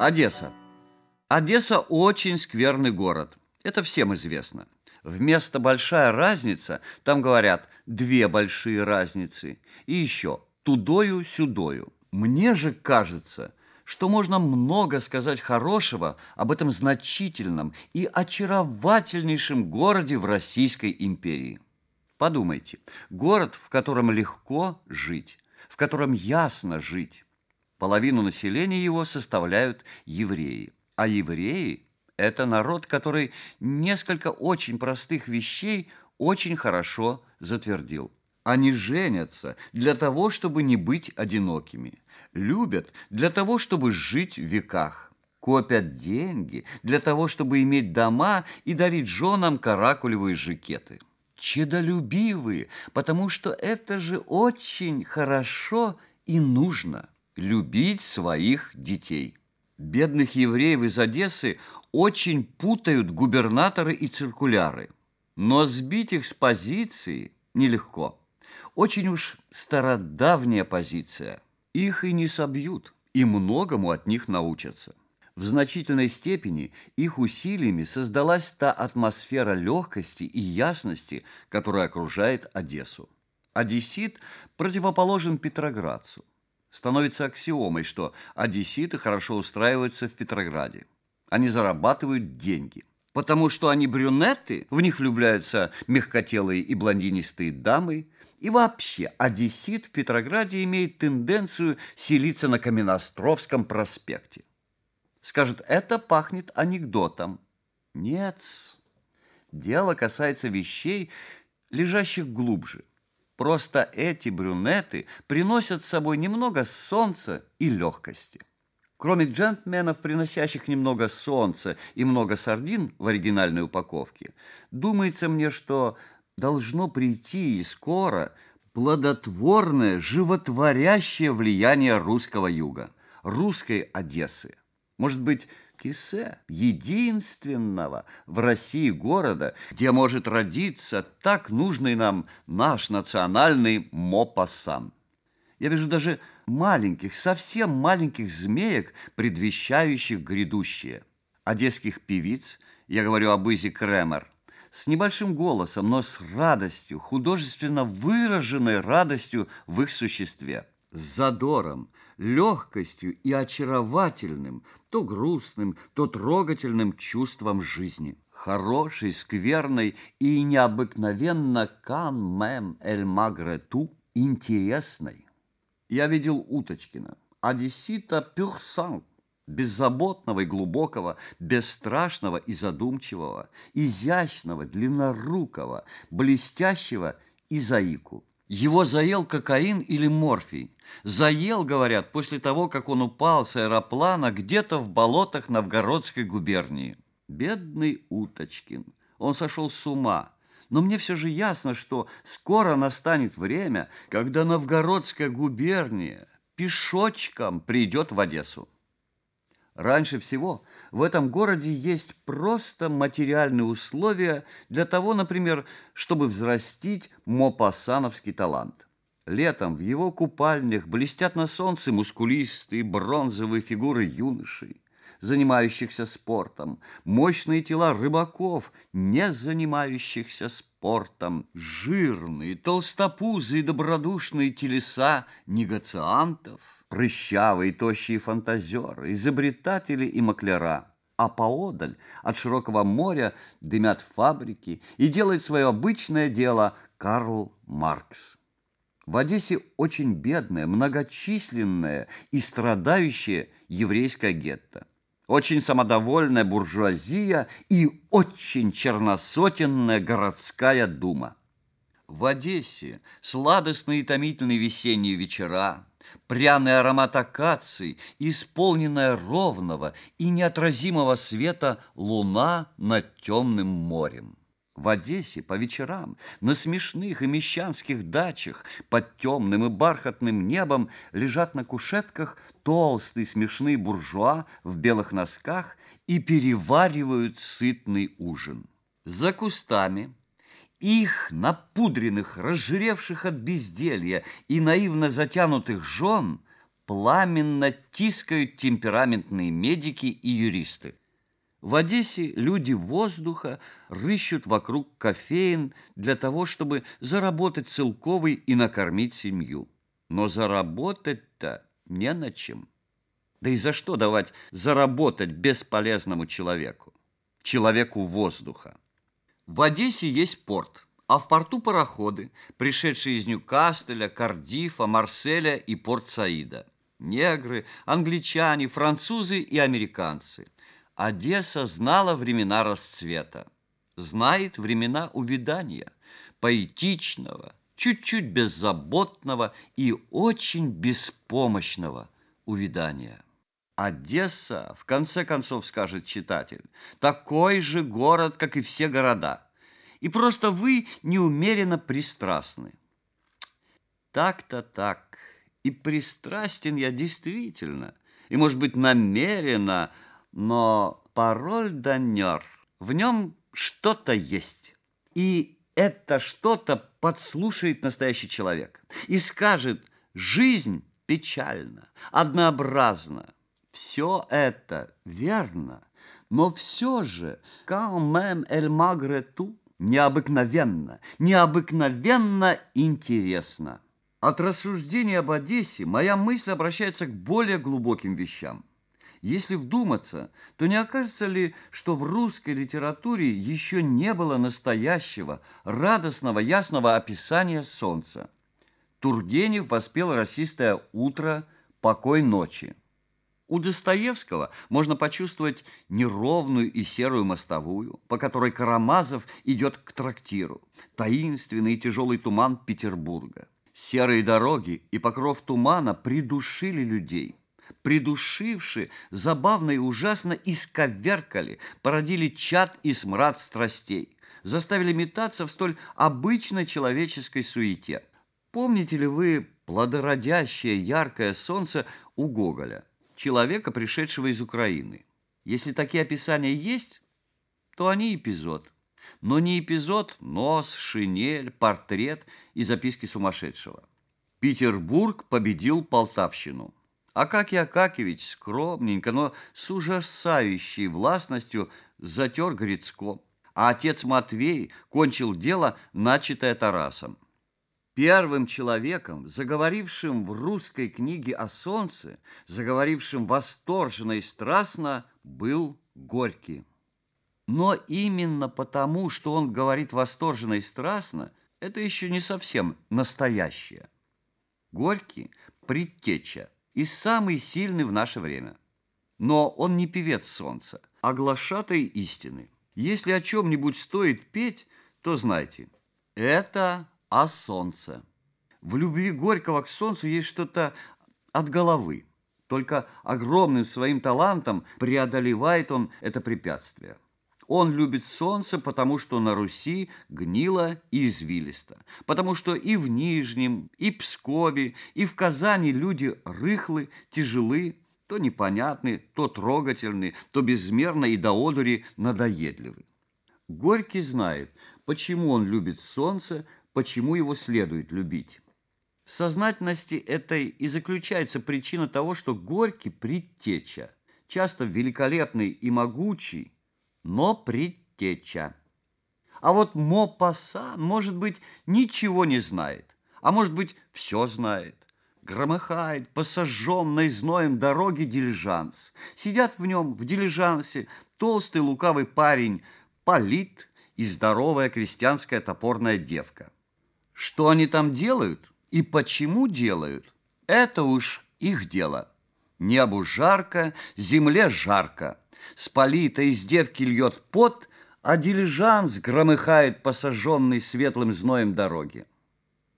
Одесса. Одесса очень скверный город. Это всем известно. Вместо большая разница, там говорят две большие разницы. И еще тудою-сюдою. Мне же кажется, что можно много сказать хорошего об этом значительном и очаровательнейшем городе в Российской империи. Подумайте, город, в котором легко жить, в котором ясно жить. Половину населения его составляют евреи. А евреи – это народ, который несколько очень простых вещей очень хорошо затвердил. Они женятся для того, чтобы не быть одинокими. Любят для того, чтобы жить в веках. Копят деньги для того, чтобы иметь дома и дарить женам каракулевые жакеты. Чедолюбивые, потому что это же очень хорошо и нужно любить своих детей. Бедных евреев из Одессы очень путают губернаторы и циркуляры. Но сбить их с позиции нелегко. Очень уж стародавняя позиция. Их и не собьют, и многому от них научатся. В значительной степени их усилиями создалась та атмосфера легкости и ясности, которая окружает Одессу. Одессит противоположен Петроградцу становится аксиомой, что одесситы хорошо устраиваются в Петрограде. Они зарабатывают деньги. Потому что они брюнеты, в них влюбляются мягкотелые и блондинистые дамы. И вообще, одессит в Петрограде имеет тенденцию селиться на Каменостровском проспекте. Скажет, это пахнет анекдотом. Нет, дело касается вещей, лежащих глубже. Просто эти брюнеты приносят с собой немного солнца и легкости. Кроме джентльменов, приносящих немного солнца и много сардин в оригинальной упаковке, думается мне, что должно прийти и скоро плодотворное, животворящее влияние русского юга, русской Одессы. Может быть, Кисе, единственного в России города, где может родиться так нужный нам наш национальный Мопассан. Я вижу даже маленьких, совсем маленьких змеек, предвещающих грядущее. Одесских певиц, я говорю об Изи Кремер, с небольшим голосом, но с радостью, художественно выраженной радостью в их существе с задором, легкостью и очаровательным, то грустным, то трогательным чувством жизни. Хорошей, скверной и необыкновенно кан мэм эль магрету интересной. Я видел Уточкина, одессита пюрсан, беззаботного и глубокого, бесстрашного и задумчивого, изящного, длиннорукого, блестящего и заику. Его заел кокаин или морфий. Заел, говорят, после того, как он упал с аэроплана где-то в болотах Новгородской губернии. Бедный Уточкин. Он сошел с ума. Но мне все же ясно, что скоро настанет время, когда Новгородская губерния пешочком придет в Одессу. Раньше всего в этом городе есть просто материальные условия для того, например, чтобы взрастить мопассановский талант. Летом в его купальнях блестят на солнце мускулистые бронзовые фигуры юношей, занимающихся спортом, мощные тела рыбаков, не занимающихся спортом, жирные, толстопузые добродушные телеса негациантов – прыщавые, тощие фантазеры, изобретатели и маклера. А поодаль от широкого моря дымят фабрики и делает свое обычное дело Карл Маркс. В Одессе очень бедная, многочисленная и страдающая еврейская гетто. Очень самодовольная буржуазия и очень черносотенная городская дума. В Одессе сладостные и томительные весенние вечера, пряный аромат акаций, исполненная ровного и неотразимого света луна над темным морем. В Одессе по вечерам на смешных и мещанских дачах под темным и бархатным небом лежат на кушетках толстые смешные буржуа в белых носках и переваривают сытный ужин. За кустами их напудренных, разжиревших от безделья и наивно затянутых жен пламенно тискают темпераментные медики и юристы. В Одессе люди воздуха рыщут вокруг кофеин для того, чтобы заработать целковый и накормить семью. Но заработать-то не на чем. Да и за что давать заработать бесполезному человеку? Человеку воздуха. В Одессе есть порт, а в порту пароходы, пришедшие из Ньюкастеля, Кардифа, Марселя и Порт-Саида. Негры, англичане, французы и американцы – Одесса знала времена расцвета, знает времена увядания, поэтичного, чуть-чуть беззаботного и очень беспомощного увядания. Одесса, в конце концов, скажет читатель, такой же город, как и все города. И просто вы неумеренно пристрастны. Так-то так. И пристрастен я действительно. И, может быть, намеренно, но пароль Данер, в нем что-то есть. И это что-то подслушает настоящий человек и скажет «жизнь печальна, однообразна». Все это верно, но все же «quand même elle malgré tout» необыкновенно, необыкновенно интересно. От рассуждения об Одессе моя мысль обращается к более глубоким вещам. Если вдуматься, то не окажется ли, что в русской литературе еще не было настоящего, радостного, ясного описания солнца? Тургенев воспел расистое утро, покой ночи. У Достоевского можно почувствовать неровную и серую мостовую, по которой Карамазов идет к трактиру, таинственный и тяжелый туман Петербурга. Серые дороги и покров тумана придушили людей придушивши, забавно и ужасно исковеркали, породили чад и смрад страстей, заставили метаться в столь обычной человеческой суете. Помните ли вы плодородящее яркое солнце у Гоголя, человека, пришедшего из Украины? Если такие описания есть, то они эпизод. Но не эпизод нос, шинель, портрет и записки сумасшедшего. Петербург победил Полтавщину. Акакий Акакевич скромненько, но с ужасающей властностью затер Грицко, а отец Матвей кончил дело, начатое Тарасом. Первым человеком, заговорившим в русской книге о солнце, заговорившим восторженно и страстно, был Горький. Но именно потому, что он говорит восторженно и страстно, это еще не совсем настоящее. Горький – предтеча – и самый сильный в наше время. Но он не певец солнца, а глашатай истины. Если о чем-нибудь стоит петь, то знайте, это о солнце. В любви Горького к солнцу есть что-то от головы. Только огромным своим талантом преодолевает он это препятствие. Он любит солнце, потому что на Руси гнило и извилисто, потому что и в Нижнем, и Пскове, и в Казани люди рыхлы, тяжелы, то непонятны, то трогательны, то безмерно и до одури надоедливы. Горький знает, почему он любит солнце, почему его следует любить. В сознательности этой и заключается причина того, что Горький предтеча, часто великолепный и могучий, но предтеча. А вот Мопассан, может быть, ничего не знает, а может быть, все знает. Громыхает по сожженной зноем дороге дилижанс. Сидят в нем, в дилижансе, толстый лукавый парень, полит и здоровая крестьянская топорная девка. Что они там делают и почему делают, это уж их дело. Небу жарко, земле жарко. С полита из девки льет пот, а дилижанс громыхает по сожженной светлым зноем дороги.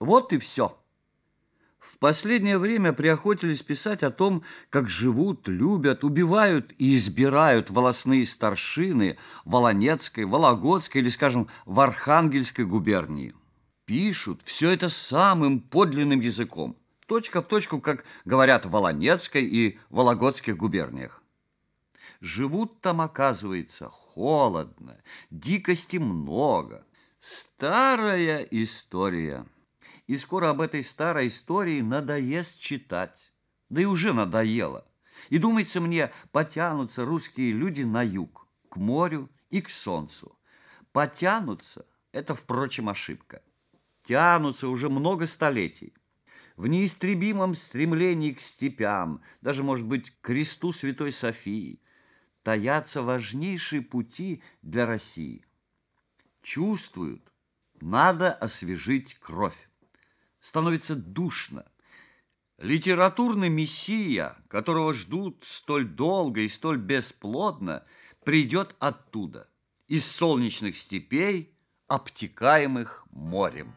Вот и все. В последнее время приохотились писать о том, как живут, любят, убивают и избирают волосные старшины Волонецкой, Вологодской или, скажем, в Архангельской губернии. Пишут все это самым подлинным языком, точка в точку, как говорят в Волонецкой и Вологодских губерниях. Живут там, оказывается, холодно, дикости много. Старая история. И скоро об этой старой истории надоест читать. Да и уже надоело. И, думается мне, потянутся русские люди на юг, к морю и к солнцу. Потянутся – это, впрочем, ошибка. Тянутся уже много столетий. В неистребимом стремлении к степям, даже, может быть, к кресту Святой Софии, таятся важнейшие пути для России. Чувствуют, надо освежить кровь. Становится душно. Литературный мессия, которого ждут столь долго и столь бесплодно, придет оттуда, из солнечных степей, обтекаемых морем.